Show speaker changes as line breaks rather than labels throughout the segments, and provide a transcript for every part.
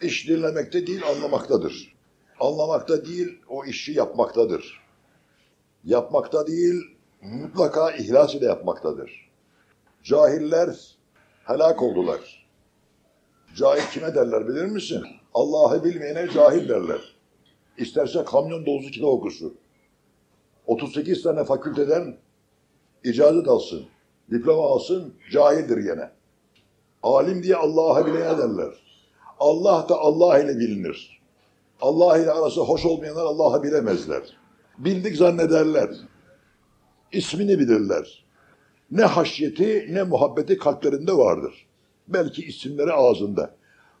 İş dinlemekte değil, anlamaktadır. Anlamakta değil, o işi yapmaktadır. Yapmakta değil, mutlaka ihlas ile yapmaktadır. Cahiller helak oldular. Cahil kime derler bilir misin? Allah'ı bilmeyene cahil derler. İsterse kamyon dolusu kitap okusun. 38 tane fakülteden icazet alsın, diploma alsın, cahildir gene. Alim diye Allah'ı bilene derler. Allah da Allah ile bilinir. Allah ile arası hoş olmayanlar Allah'ı bilemezler. Bildik zannederler. İsmini bilirler. Ne haşyeti ne muhabbeti kalplerinde vardır. Belki isimleri ağzında.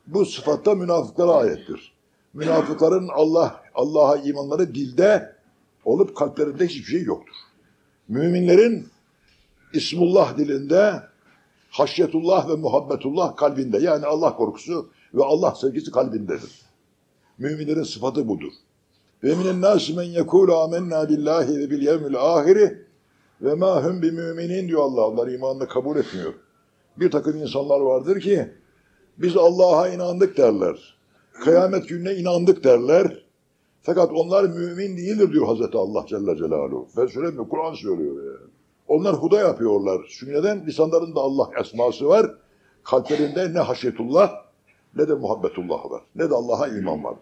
Bu sıfatta münafıklara ayettir. Münafıkların Allah Allah'a imanları dilde olup kalplerinde hiçbir şey yoktur. Müminlerin İsmullah dilinde haşyetullah ve muhabbetullah kalbinde. Yani Allah korkusu ve Allah sevgisi kalbindedir. Müminlerin sıfatı budur. Ve minen nâsi men yekûlu amennâ billahi ve bil yevmil ahiri ve mâ hum bi müminin diyor Allah. Onlar imanını kabul etmiyor. Bir takım insanlar vardır ki biz Allah'a inandık derler. Kıyamet gününe inandık derler. Fakat onlar mümin değildir diyor Hazreti Allah Celle Celaluhu. Ben söylemiyorum, Kur'an söylüyor yani. Onlar huda yapıyorlar. Çünkü neden? Lisanlarında Allah esması var. Kalplerinde ne haşyetullah ne de muhabbetullah var. Ne de Allah'a iman var.